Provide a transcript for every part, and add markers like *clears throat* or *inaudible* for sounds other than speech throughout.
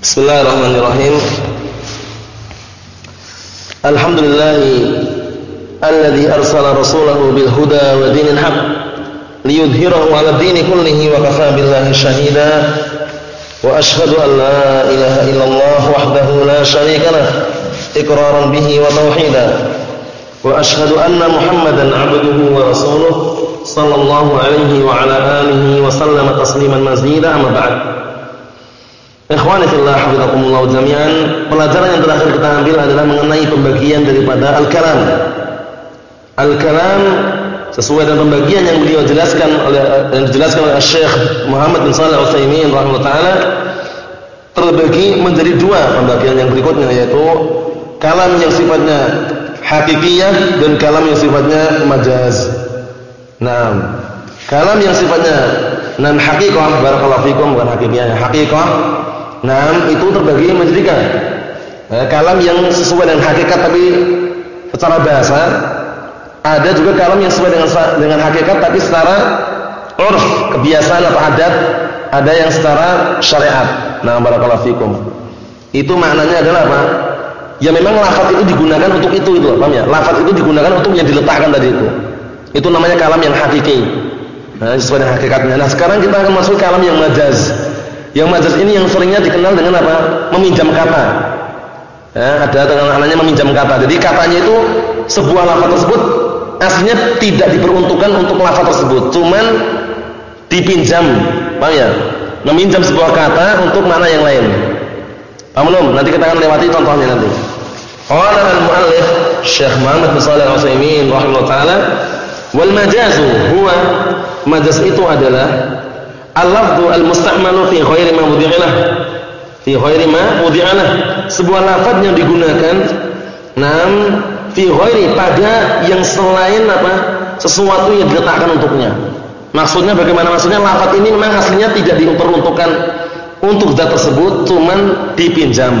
Bismillahirrahmanirrahim. Alhamdulillah alladzi arsala rasulahu bil huda wa dinil haq liyudhhirahu 'ala dini kullihi wa kafaa billahi shahida. Wa ashhadu an la ilaha illallah wahdahu la syarika lah iqraran bihi wa tauhida. Wa ashhadu anna Muhammadan 'abduhu wa rasuluhu sallallahu alaihi wa ala alihi wa sallama tasliman mazida amma ba'd. Ikhwani hafizakumullah jami'an, pelajaran yang terakhir kita ambil adalah mengenai pembagian daripada al-kalam. Al-kalam sesuai dengan pembagian yang beliau jelaskan oleh yang dijelaskan oleh Syekh Muhammad bin Shalih Al-Utsaimin rahimahullah terbagi menjadi dua pembagian yang berikutnya yaitu kalam yang sifatnya hakikiyah dan kalam yang sifatnya majaz. Nah, kalam yang sifatnya nan hakikah barakallahu fikum bukan hakikiyah, hakikah Nah, itu terbagi menjadi tiga. Nah, kalam yang sesuai dengan hakikat tapi secara bahasa, ada juga kalam yang sesuai dengan dengan hakikat tapi secara urf, kebiasaan atau adat, ada yang secara syariat. Nah, barakallahu fikum. Itu maknanya adalah apa? Ya memang lafaz itu digunakan untuk itu itu, paham ya? Lafaz itu digunakan untuk yang diletakkan tadi itu. Itu namanya kalam yang hakiki. Nah, sesuai dengan hakikatnya. Nah, sekarang kita akan masuk kalam yang majaz. Yang majaz ini yang seringnya dikenal dengan apa? Meminjam kata. Ya, ada namanya meminjam kata. Jadi katanya itu sebuah lafaz tersebut aslinya tidak diperuntukkan untuk lafaz tersebut, cuman dipinjam, paham ya? Meminjam sebuah kata untuk mana yang lain. Paham belum? Nanti kita akan lewati contohnya nanti. Qala al-muallif Syekh Muhammad bin Shalih Al-Utsaimin rahimahullah taala wal majazu huwa majaz itu adalah al-lafdhu al-musta'malu fi ghairi ma wudi'alah. Fi ghairi ma wudi'alah. Sebuah lafaz yang digunakan nam fi ghairi pada yang selain apa? Sesuatu yang diletakkan untuknya. Maksudnya bagaimana maksudnya lafaz ini memang aslinya tidak diperuntukkan untuk zat tersebut, cuman dipinjam.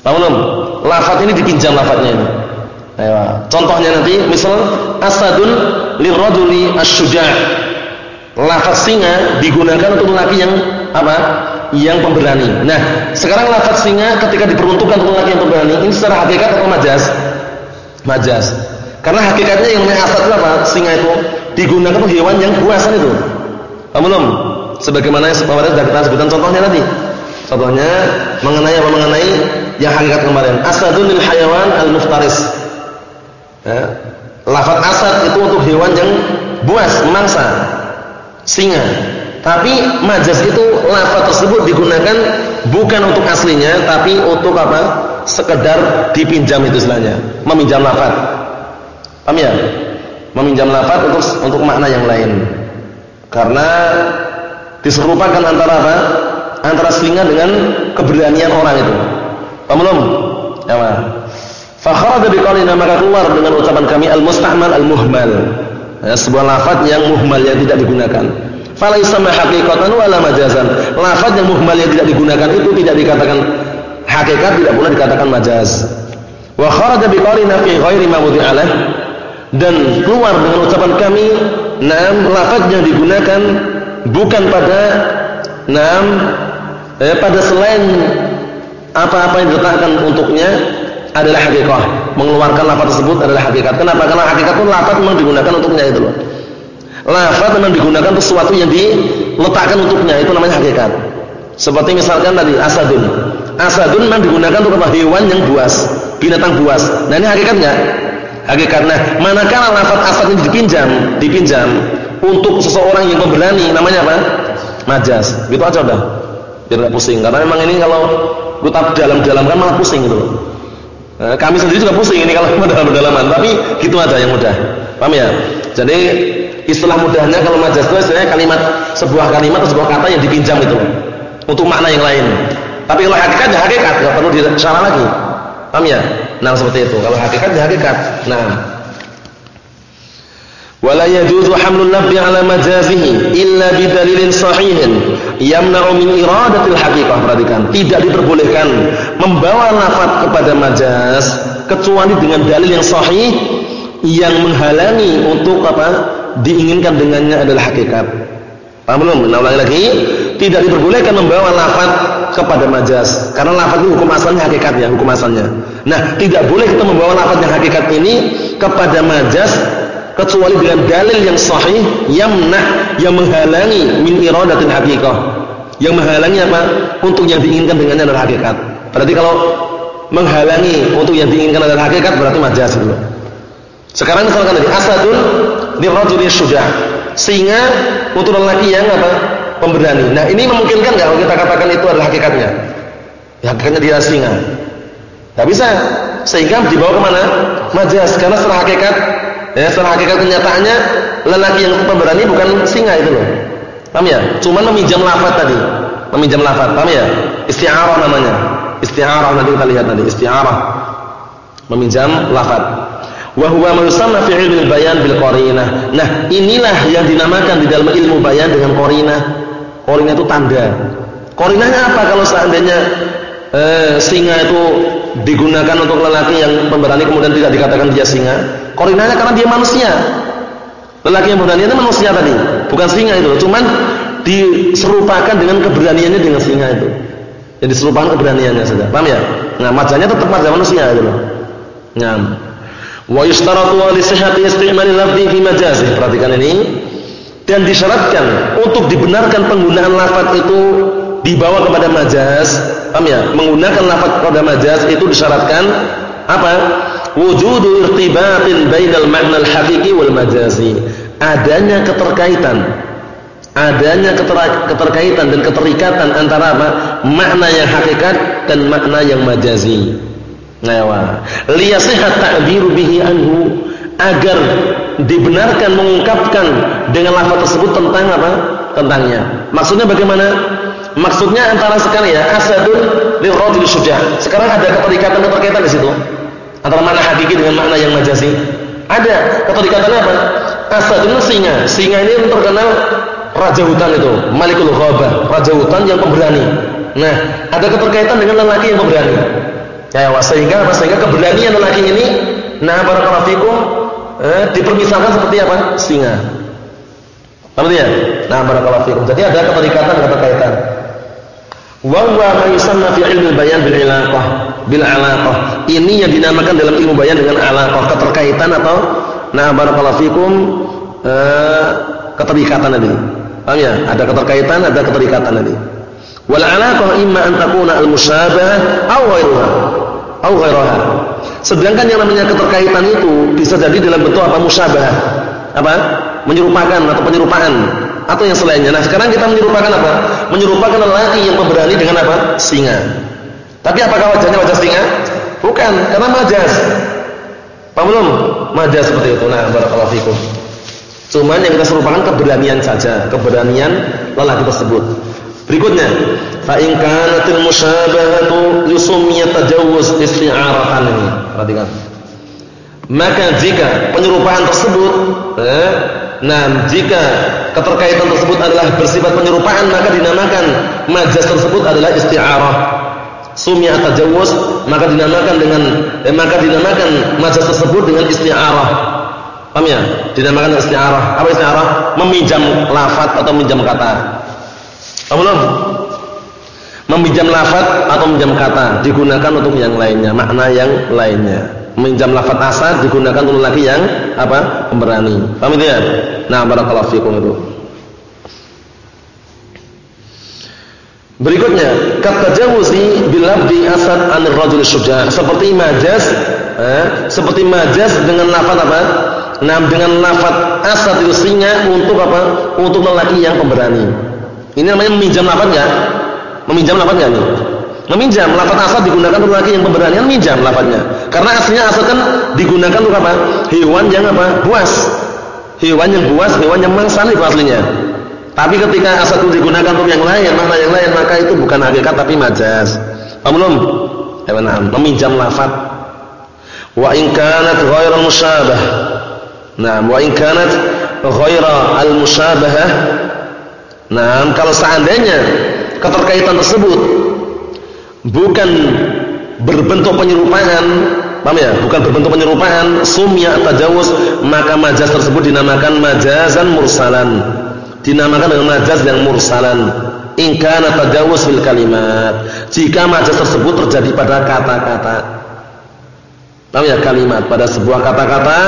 Paham belum? Lafaz ini dipinjam lafaznya ini. Ayo. Contohnya nanti misal asadun lirrajuli asy-syuja' lafaz singa digunakan untuk laki yang apa? Yang pemberani. Nah, sekarang lafaz singa ketika diperuntukkan untuk laki yang pemberani, ini secara hakikat atau majaz? Majaz. Karena hakikatnya yang asal itu apa? Singa itu digunakan untuk hewan yang buasan itu. Paham belum? Sebagaimana yang kemarin sudah kita sebutkan contohnya tadi. Contohnya mengenai apa? Mengenai yang hakikat kemarin. Asadun lil hayawan al-muftaris. Ya. Lafaz asad itu untuk hewan yang buas, mangsa singa. Tapi majaz itu lafaz tersebut digunakan bukan untuk aslinya tapi untuk apa? Sekedar dipinjam itu istilahnya, meminjam lafaz. Paham ya? Meminjam lafaz untuk untuk makna yang lain. Karena diserupakan antara apa? Antara singa dengan keberanian orang itu. Paham belum? Ya, Fa kharaja biqaulina maka keluar dengan ucapan kami al-mustahmal al-muhmal ya, sebuah lafaz yang muhmal yang tidak digunakan. Falaisa ma haqiqatan wala majazan. Lafaz yang muhmal yang tidak digunakan itu tidak dikatakan hakikat tidak pula dikatakan majaz. Wa kharaja biqarina fi ghairi ma dan keluar dengan ucapan kami nam lafaz yang digunakan bukan pada nam eh, pada selain apa-apa yang diletakkan untuknya adalah hakikat. Mengeluarkan lafaz tersebut adalah hakikat. Kenapa? Karena hakikat itu lafaz memang digunakan untuknya itu loh. Lafaz memang digunakan untuk sesuatu yang diletakkan untuknya, itu namanya hakikat. Seperti misalkan tadi asadun. Asadun memang digunakan untuk apa? Hewan yang buas, binatang buas. Nah, ini hakikatnya. Hakikat. Nah, manakala lafaz asad ini dipinjam, dipinjam untuk seseorang yang pemberani, namanya apa? Majas. Gitu aja udah. Biar pusing. Karena memang ini kalau kita dalam-dalam kan malah pusing gitu loh. Nah, kami sendiri juga pusing ini kalau *laughs* dalam pendalaman, tapi gitu aja yang mudah. Paham ya? Jadi istilah mudahnya kalau majaz itu istilahnya kalimat sebuah kalimat atau sebuah kata yang dipinjam itu untuk makna yang lain. Tapi kalau hakikat ya hakikat, enggak perlu disyarah lagi. Paham ya? Nah, seperti itu. Kalau hakikat ya hakikat. Nah, wala yajuzu hamlul lafzi ala majazihi illa bidalilin sahihin yamna'u min iradatil haqiqah perhatikan tidak diperbolehkan membawa lafaz kepada majaz kecuali dengan dalil yang sahih yang menghalangi untuk apa diinginkan dengannya adalah hakikat paham belum? nah ulangi lagi tidak diperbolehkan membawa lafaz kepada majaz. Karena lafaz ini hukum asalnya hakikatnya, hukum asalnya. Nah, tidak boleh kita membawa lafaz yang hakikat ini kepada majaz kecuali dengan dalil yang sahih yamnah yang menghalangi min iradatil haqiqah. Yang menghalangi apa? Untuk yang diinginkan dengannya adalah hakikat. Berarti kalau menghalangi untuk yang diinginkan adalah hakikat berarti majaz dulu. Sekarang misalkan tadi asadun li rajulin syuja'. Singa untuk lelaki yang apa? Pemberani. Nah, ini memungkinkan enggak kalau kita katakan itu adalah hakikatnya? Ya, hakikatnya dia singa. Enggak bisa. Sehingga dibawa ke mana? Majaz. Karena secara hakikat ya secara hakikat kenyataannya lelaki yang pemberani bukan singa itu loh. Paham ya? Cuma meminjam lafaz tadi. Meminjam lafaz. Paham ya? Isti'arah namanya. Isti'arah nanti kita lihat nanti. Isti'arah. Meminjam lafaz wa huwa yusamma fi ilmi bayan bil qarinah. Nah, inilah yang dinamakan di dalam ilmu bayan dengan qarinah. Qarinah itu tanda. Qarinahnya apa kalau seandainya eh, singa itu digunakan untuk lelaki yang pemberani kemudian tidak dikatakan dia singa? Qarinahnya karena dia manusia. Lelaki yang pemberani itu manusia tadi, bukan singa itu. Cuman diserupakan dengan keberaniannya dengan singa itu. Jadi diserupakan keberaniannya saja. Paham ya? Nah, majanya tetap majah manusia itu loh. Nah, Wa yushtaratu li sihhati isti'mal lafzi fi majazih. Perhatikan ini. Dan disyaratkan untuk dibenarkan penggunaan lafaz itu dibawa kepada majaz. Paham ya? Menggunakan lafaz pada majaz itu disyaratkan apa? Wujudu irtibatin bainal ma'na al-haqiqi wal majazi. Adanya keterkaitan adanya keterkaitan dan keterikatan antara apa? makna yang hakikat dan makna yang majazi. Nah, liyasihat ta'biru bihi anhu agar dibenarkan mengungkapkan dengan lafaz tersebut tentang apa? Tentangnya. Maksudnya bagaimana? Maksudnya antara sekali ya asadun li rajul syuja'. Sekarang ada keterikatan keterkaitan di situ. Antara mana hakiki dengan makna yang majazi. Ada keterikatannya apa? Asadun singa. Singa ini terkenal raja hutan itu, Malikul Ghabah, raja hutan yang pemberani. Nah, ada keterkaitan dengan lelaki yang pemberani. Ya, sehingga apa? Sehingga keberanian lelaki ini nah barakallahu fikum eh, dipermisalkan seperti apa? Singa. Paham ya? Nah, barakallahu fikum. Jadi ada keterikatan keterkaitan. Wa huwa ma fi ilmi bayan bil ilaqah, bil alaqah. Ini yang dinamakan dalam ilmu bayan dengan alaqah, keterkaitan atau nah barakallahu fikum eh, keterikatan tadi. Paham ya? Ada keterkaitan, ada keterikatan tadi. Wal alaqah imma an takuna al musyabah aw ghairuha aw ghairaha. Sedangkan yang namanya keterkaitan itu bisa jadi dalam bentuk apa musyabah. Apa? Menyerupakan atau penyerupaan atau yang selainnya. Nah, sekarang kita menyerupakan apa? Menyerupakan lelaki yang pemberani dengan apa? Singa. Tapi apakah wajahnya wajah singa? Bukan, karena majas. Paham belum? Majas seperti itu. Nah, barakallahu fikum. Cuman yang kita serupakan keberanian saja, keberanian lelaki tersebut. Berikutnya, fa in kanatil musyabahatu tajawuz isti'aratan ini. Perhatikan. Maka jika penyerupaan tersebut eh, nah jika keterkaitan tersebut adalah bersifat penyerupaan maka dinamakan majaz tersebut adalah isti'arah. Sumya tajawuz maka dinamakan dengan eh, maka dinamakan majaz tersebut dengan isti'arah. Paham ya? Dinamakan isti'arah. Apa isti'arah? Meminjam lafaz atau meminjam kata. belum? Meminjam lafaz atau meminjam kata digunakan untuk yang lainnya, makna yang lainnya. Meminjam lafaz asal digunakan untuk lagi yang apa? Pemberani. Paham itu ya? Nah, barakallahu fikum itu. Berikutnya, kata jawuzi bilabdi asad anir rajul syuja. Seperti majaz, eh, seperti majaz dengan lafaz apa? Nah, dengan lafaz asad itu singa untuk apa? Untuk lelaki yang pemberani. Ini namanya meminjam lafaz enggak? Meminjam lafaz enggak nih? Meminjam lafaz asal digunakan untuk laki yang pemberani kan minjam lafaznya. Karena aslinya asal kan digunakan untuk apa? Hewan yang apa? Buas. Hewan yang buas, hewan yang mangsal itu aslinya. Tapi ketika asal itu digunakan untuk yang lain, makna yang lain, maka itu bukan hakikat tapi majaz. Paham belum? Ya meminjam lafaz. Wa in kanat ghairal musyabah. Nah, wa in kanat al-musyabahah Nah, kalau seandainya keterkaitan tersebut bukan berbentuk penyerupaan, paham ya? Bukan berbentuk penyerupaan, sumya tajawuz, maka majaz tersebut dinamakan majazan mursalan. Dinamakan dengan majaz yang mursalan. In kana tajawuz fil kalimat. Jika majaz tersebut terjadi pada kata-kata. Tahu ya kalimat pada sebuah kata-kata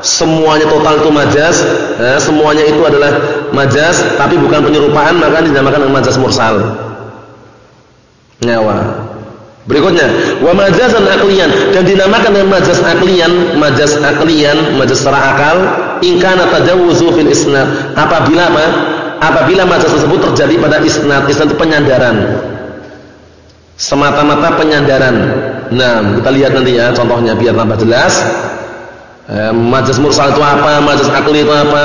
semuanya total itu majaz, eh, semuanya itu adalah majaz tapi bukan penyerupaan maka dinamakan majaz mursal. Nyawa. Berikutnya, wa majazan aqliyan dan dinamakan dengan majaz aqliyan, majaz aqliyan, majaz secara akal, in kana tajawuzu fil isnad. Apabila apa? Apabila majaz tersebut terjadi pada isnad, isnad itu penyandaran. Semata-mata penyandaran. Nah, kita lihat nanti ya contohnya biar tambah jelas. Eh, majaz mursal itu apa? Majaz akli itu apa?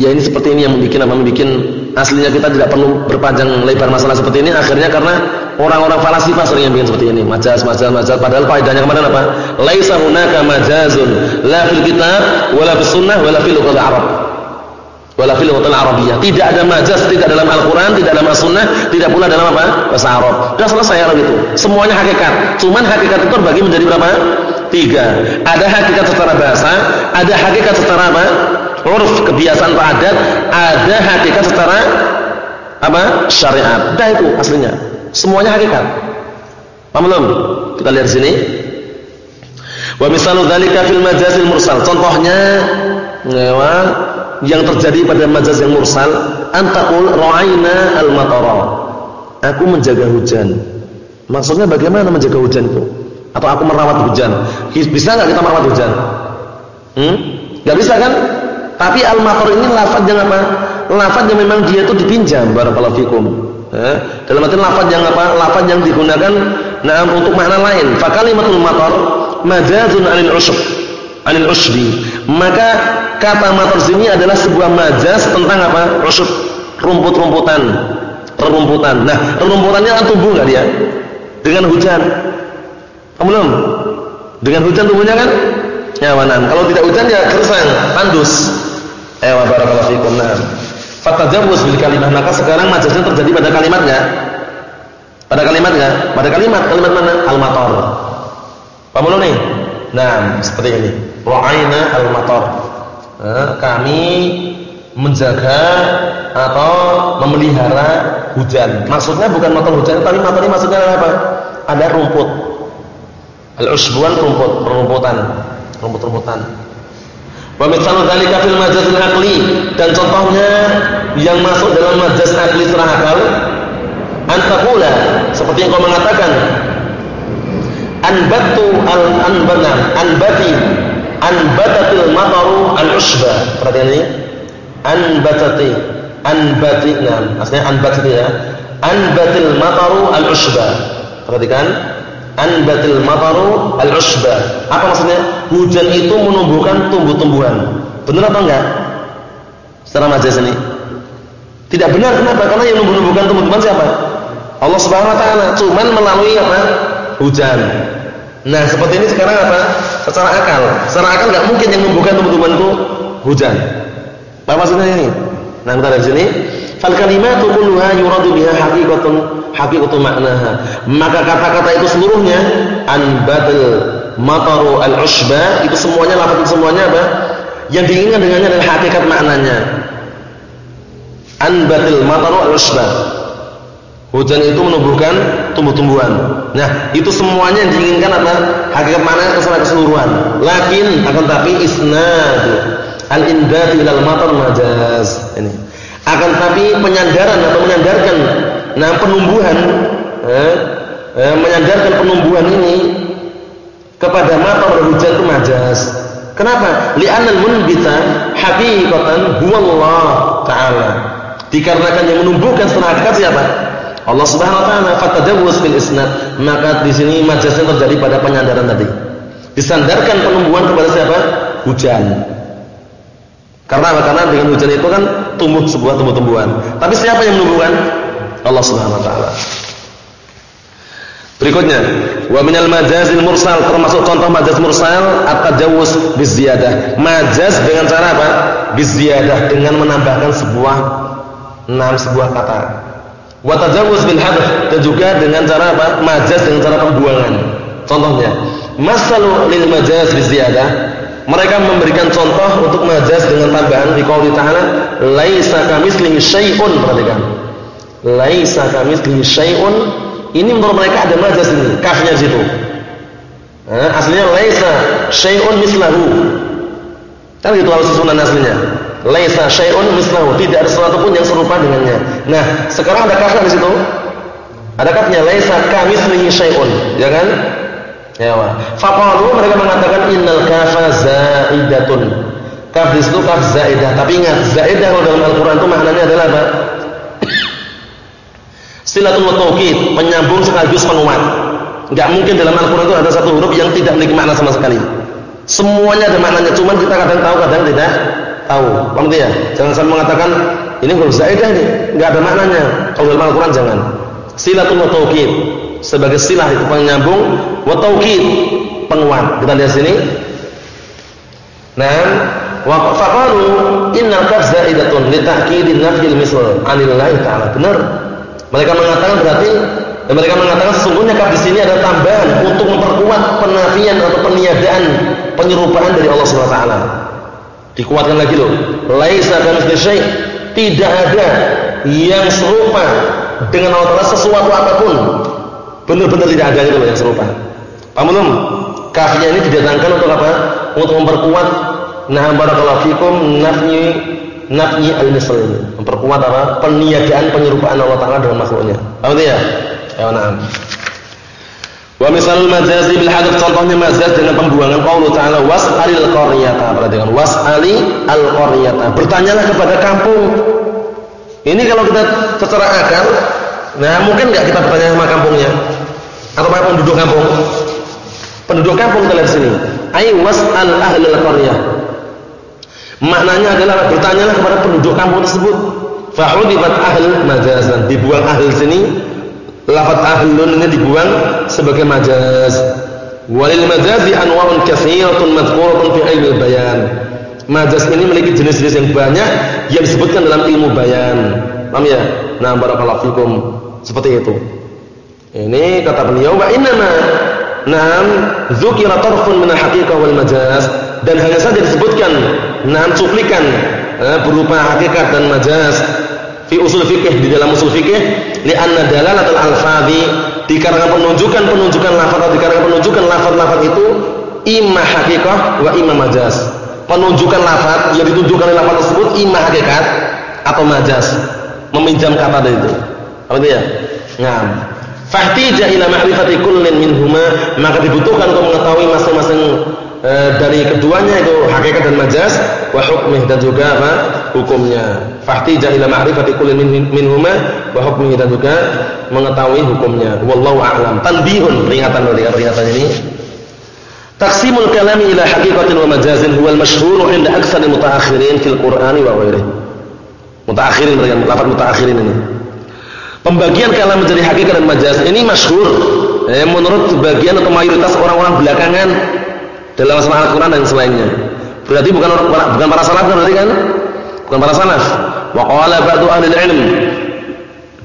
Ya ini seperti ini yang membuat apa? Membuat aslinya kita tidak perlu berpanjang lebar masalah seperti ini. Akhirnya karena orang-orang falasifah sering yang bikin seperti ini. Majaz, majaz, majaz. Padahal faedahnya ke mana apa? Laisa hunaka majazun la fil kitab wala fis sunnah wala fil lughah Arab. Wala fil lughah Arabiyyah. Tidak ada majaz tidak dalam Al-Qur'an, tidak dalam As-Sunnah, tidak pula dalam apa? Bahasa Arab. Sudah selesai kalau gitu. Semuanya hakikat. Cuman hakikat itu terbagi menjadi berapa? Tiga. Ada hakikat secara bahasa, ada hakikat secara apa? Uruf, kebiasaan atau adat, ada hakikat secara apa? Syariat. Dah itu aslinya. Semuanya hakikat. Paham belum? Kita lihat sini. Wa misalu dzalika fil majazil mursal. Contohnya ngewa yang terjadi pada majaz yang mursal antaqul ra'aina al-matara. Aku menjaga hujan. Maksudnya bagaimana menjaga hujan itu? Atau aku merawat hujan. Bisa nggak kita merawat hujan? Hmm? Gak bisa kan? Tapi al-matar ini lafaz yang apa? Lafaz yang memang dia itu dipinjam barakallahu fikum. Eh? Dalam arti lafaz yang apa? Lafaz yang digunakan nah untuk makna lain. Fa kalimatul matar majazun 'anil ushb. 'Anil ushbi. Maka kata matar sini adalah sebuah majaz tentang apa? Ushb, rumput-rumputan. Rerumputan. Nah, rerumputannya kan tumbuh enggak dia? Dengan hujan. Belum? Dengan hujan tumbuhnya kan? Ya? Kalau tidak hujan ya gersang, tandus. Eh wa barakallahu fikum. Nah. Fatajawuz bil kalimat. Maka sekarang majaznya terjadi pada kalimatnya. Pada kalimatnya? Pada kalimat. Kalimat mana? Al-matar. Paham belum nih? Nah, seperti ini. Ra'aina al-matar. Nah, kami menjaga atau memelihara hujan. Maksudnya bukan matar hujan, tapi matar ini maksudnya apa? Ada rumput Al-usbuan rumput, rumputan, rumput-rumputan. Wa mitsalu dzalika fil majazil aqli. Dan contohnya yang masuk dalam majaz aqli secara akal antaqula seperti yang kau mengatakan anbatu al anbana anbati anbatatil mataru al usba perhatian ini. Anbatati anbati nah maksudnya anbat itu ya. Anbatil mataru al usba perhatikan anbatil mataru al-usba. Apa maksudnya? Hujan itu menumbuhkan tumbuh-tumbuhan. Benar atau enggak? Secara majaz ini. Tidak benar kenapa? Karena yang menumbuhkan tumbuh-tumbuhan siapa? Allah Subhanahu wa taala. Cuman melalui apa? Hujan. Nah, seperti ini sekarang apa? Secara akal. Secara akal enggak mungkin yang menumbuhkan tumbuh-tumbuhan itu hujan. Apa maksudnya ini? Nah, kita dari sini Fal kalimatu kulluha yuradu biha haqiqatun haqiqatu maknaha. Maka kata-kata itu seluruhnya anbatil mataru al-ushba itu semuanya lafaz semuanya apa? Yang diinginkan dengannya adalah hakikat maknanya. Anbatil mataru al-ushba. Hujan itu menumbuhkan tumbuh-tumbuhan. Nah, itu semuanya yang diinginkan apa? Hakikat maknanya secara keseluruhan. Lakin akan tapi isnad al-inbat ilal matar majaz. Ini tapi penyandaran atau menyandarkan nah penumbuhan eh, eh, menyandarkan penumbuhan ini kepada mata hujan itu majas. Kenapa? Li'anal munbita haqiqatan huwallah taala. Dikarenakan yang menumbuhkan secara hakikat siapa? Allah Subhanahu wa taala. Fatajawuz fil isnad. Maka di sini majasnya terjadi pada penyandaran tadi. Disandarkan penumbuhan kepada siapa? Hujan karena apa? Karena dengan hujan itu kan tumbuh sebuah tumbuh-tumbuhan. Tapi siapa yang menumbuhkan? Allah Subhanahu wa taala. Berikutnya, wa minal majazil mursal termasuk contoh majaz mursal at-tajawuz biziyadah. Majaz dengan cara apa? Biziyadah dengan menambahkan sebuah enam sebuah kata. Wa tajawuz bil hadf dan juga dengan cara apa? Majaz dengan cara pembuangan. Contohnya, masalu lil majaz biziyadah mereka memberikan contoh untuk majaz dengan tambahan di qauli ta'ala laisa kamitslihi syai'un perhatikan Laisa kamitslihi syai'un. Ini menurut mereka ada majaz ini, kafnya di situ. Nah, aslinya laisa syai'un mislahu. Kan gitu harus susunan aslinya. Laisa syai'un mislahu, tidak ada sesuatu pun yang serupa dengannya. Nah, sekarang ada kafnya di situ. Ada kafnya laisa kamitslihi syai'un, ya kan? Ya, Faqalu mereka mengatakan innal kafa zaidatun. Kaf di situ kaf zaidah, tapi ingat zaidah dalam Al-Qur'an itu maknanya adalah apa? Silatul mutaukid, penyambung sekaligus penguat. Enggak mungkin dalam Al-Qur'an itu ada satu huruf yang tidak memiliki makna sama sekali. Semuanya ada maknanya, cuman kita kadang tahu, kadang tidak tahu. Paham ya? Jangan sampai mengatakan ini huruf zaidah nih, enggak ada maknanya. Kalau dalam Al-Qur'an jangan. Silatul mutaukid sebagai silah itu penyambung wa taukid penguat. Kita lihat sini. Nah, wa faqalu innal kaf zaidatun li ta'kidin nafyil misl 'anillahi ta'ala. Benar. Mereka mengatakan berarti dan mereka mengatakan sesungguhnya kaf di sini ada tambahan untuk memperkuat penafian atau peniadaan penyerupaan dari Allah Subhanahu wa taala. Dikuatkan lagi loh. Laisa kamitsli syai'. Tidak ada yang serupa dengan Allah Taala sesuatu apa pun Benar-benar tidak ada itu yang serupa. Paham belum? Kafnya ini didatangkan untuk apa? Untuk memperkuat nah barakallahu fikum nafyi nafyi al-misl. Memperkuat apa? Peniadaan penyerupaan Allah Taala dengan makhluknya. Paham ya? Ya, na'am. Wa misalul majazi bil hadaf contohnya majaz dengan pembuangan qaulu ta'ala was'alil qaryata. Perhatikan was'ali al qaryata. Bertanyalah kepada kampung. Ini kalau kita secara akal, nah mungkin enggak kita bertanya sama kampungnya? Atau para penduduk kampung. Penduduk kampung dalam sini. Ay was'al ahlul qaryah. Maknanya adalah bertanyalah kepada penduduk kampung tersebut. Fa'udifat ahl majazan. Dibuang ahl sini lafaz ahlun ini dibuang sebagai majaz. Walil majazi anwa'un katsiratun madhkuratun fi ilmi bayan. Majaz ini memiliki jenis-jenis yang banyak yang disebutkan dalam ilmu bayan. Paham ya? Nah barakallahu fikum. Seperti itu ini kata beliau wa innama nam dzukira tarfun min al-haqiqah wal majaz dan hanya saja disebutkan nam cuplikan eh, berupa hakikat dan majaz fi usul fikih di dalam usul fikih li'anna dalalatul alfadhi dikarenakan penunjukan-penunjukan lafaz atau dikarenakan penunjukan lafaz-lafaz itu imma haqiqah wa imma majaz penunjukan lafaz yang ditunjukkan oleh lafaz tersebut imma hakikat atau majaz meminjam kata dari itu. Apa itu ya Fahtija ila ma'rifati kullin minhuma, maka dibutuhkan untuk mengetahui masing-masing e, dari keduanya itu hakikat dan majaz wa hukmih dan juga apa? hukumnya. Fahtija ila ma'rifati kullin minhuma wa hukmih dan juga mengetahui hukumnya. Wallahu a'lam. Tanbihun, peringatan dari peringatan ini. Taqsimul kalami ila haqiqatin wa majazin huwa al-mashhur 'inda aktsari mutaakhirin fil Qur'ani wa ghairihi. Mutaakhirin dengan lafaz mutaakhirin ini. Pembagian kalam menjadi hakikat dan majaz ini masyhur eh, menurut sebagian atau mayoritas orang-orang belakangan dalam masalah Al-Qur'an dan selainnya. Berarti bukan orang bukan para salaf kan berarti kan? Bukan para salaf. Wa qala ba'du ahli ilm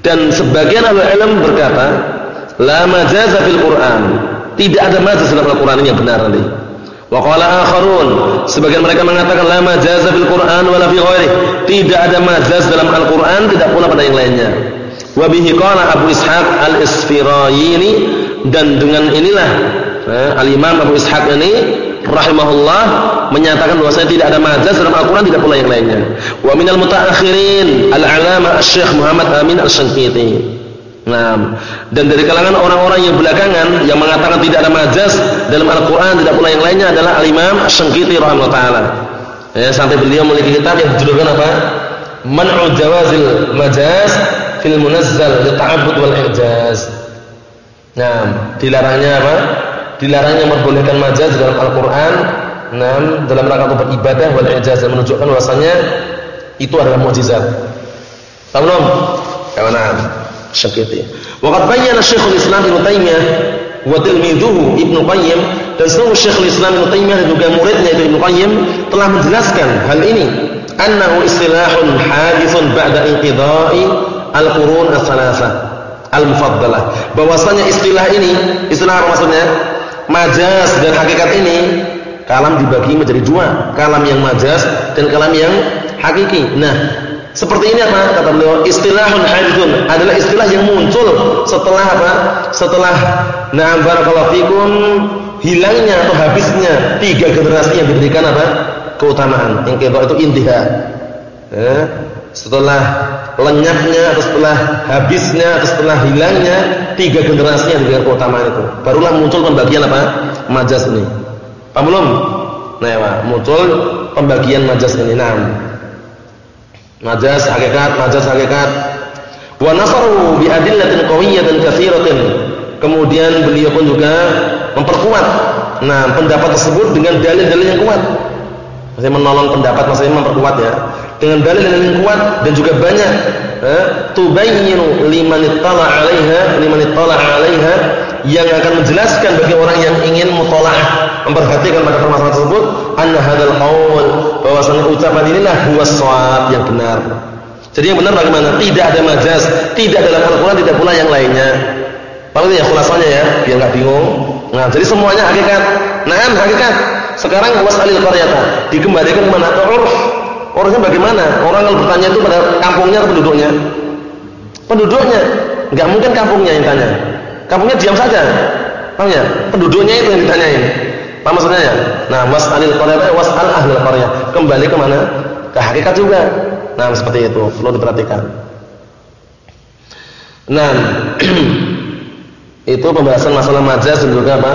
dan sebagian ahli ilm berkata, la majaza fil Qur'an. Tidak ada majaz dalam Al-Qur'an yang benar nanti. Wa qala akharun, sebagian mereka mengatakan la majaza fil Qur'an wala fi ghairi. Tidak ada majaz dalam Al-Qur'an, tidak pula pada yang lainnya. Wa bihi qala Abu Ishaq Al-Isfirayini dan dengan inilah eh, Al-Imam Abu Ishaq ini rahimahullah menyatakan bahwasanya tidak ada majaz dalam Al-Qur'an tidak pula yang lainnya. Wa minal mutaakhirin Al-Alama Syekh Muhammad Amin Al-Syanqiti. Nah, dan dari kalangan orang-orang yang belakangan yang mengatakan tidak ada majaz dalam Al-Qur'an tidak pula yang lainnya adalah Al-Imam Asy-Syanqiti rahimahullah taala. Ya, sampai beliau memiliki kitab yang berjudul apa? Man'u Jawazil Majaz fil munazzal li ta'abbud wal i'jaz. Nah, dilarangnya apa? Dilarangnya memperbolehkan majaz dalam Al-Qur'an, nah, dalam rangka untuk beribadah wal i'jaz dan menunjukkan bahwasanya itu adalah mukjizat. Paham belum? Karena syakiti. Wa qad bayyana Syekhul Islam Ibnu Taimiyah wa tilmidhuhu Ibnu Qayyim dan seluruh Syekhul Islam Ibnu Taimiyah juga muridnya itu Ibnu Qayyim telah menjelaskan hal ini annahu istilahun hadithun ba'da inqidha'i al-qurun as-salasah al-mufaddalah. Bahwasanya istilah ini, istilah apa maksudnya? Majaz dan hakikat ini kalam dibagi menjadi dua, kalam yang majaz dan kalam yang hakiki. Nah, Seperti ini apa kata beliau? Istilahun hadithun adalah istilah yang muncul setelah apa? Setelah na'am barakallahu fikum hilangnya atau habisnya tiga generasi yang diberikan apa? keutamaan. Yang kedua itu intiha. Ya. Setelah lenyapnya atau setelah habisnya atau setelah hilangnya tiga generasi yang diberikan keutamaan itu, barulah muncul pembagian apa? majas ini. Paham belum? Nah, ya, muncul pembagian majas ini. Nah, Majas hakikat, majas hakikat. Wa nasaru bi adillatin qawiyyatin katsiratin. Kemudian beliau pun juga memperkuat nah pendapat tersebut dengan dalil-dalil yang kuat. Maksudnya menolong pendapat maksudnya memperkuat ya. Dengan dalil-dalil yang kuat dan juga banyak tubayyinu liman ittala 'alaiha liman ittala 'alaiha yang akan menjelaskan bagi orang yang ingin mutalaah memperhatikan pada permasalahan tersebut anna hadzal qaul bahwasanya ucapan inilah huwa shawab yang benar. Jadi yang benar bagaimana? Tidak ada majaz, tidak dalam Al-Qur'an, tidak pula yang lainnya. Paham ya khulasannya ya, biar enggak bingung. Nah, jadi semuanya hakikat. Nah, hakikat. Sekarang wasalil qaryata dikembalikan ke mana? Ke urf. Urfnya bagaimana? Orang kalau bertanya itu pada kampungnya atau penduduknya? Penduduknya. Enggak mungkin kampungnya yang tanya. Kampungnya diam saja. Paham ya? Penduduknya itu yang ditanyain. Apa maksudnya ya? Nah, was'alil qaryah was'al ahlul qaryah. Kembali ke mana? Ke hakikat juga. Nah, seperti itu, perlu diperhatikan. Nah, *clears throat* itu pembahasan masalah majaz dan juga apa?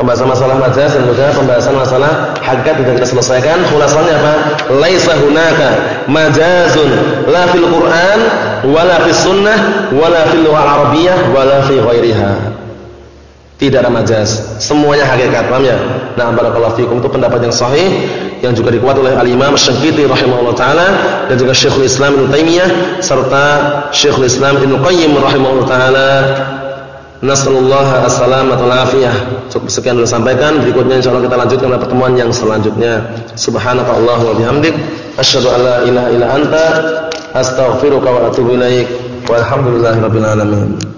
Pembahasan masalah majaz dan juga pembahasan masalah hakikat sudah kita selesaikan. Khulasannya apa? Laisa hunaka majazun la fil Qur'an wala fis sunnah wala fil lughah arabiyyah wala fi ghairiha. Tidak ada majaz, semuanya hakikat, paham ya? Nah, barakallahu fikum itu pendapat yang sahih yang juga dikuat oleh Al-Imam Syafi'i rahimahullah taala dan juga Syekhul Islam Ibnu Taimiyah serta Syekhul Islam Ibnu Qayyim rahimahullah taala. Nasallallahu as-salamata wal afiyah. Cukup sekian dulu sampaikan, berikutnya insyaallah kita lanjutkan pada pertemuan yang selanjutnya. Subhanaka Allahumma bihamdik, asyhadu an la ilaha illa anta, astaghfiruka wa atubu ilaik. Walhamdulillahirabbil alamin.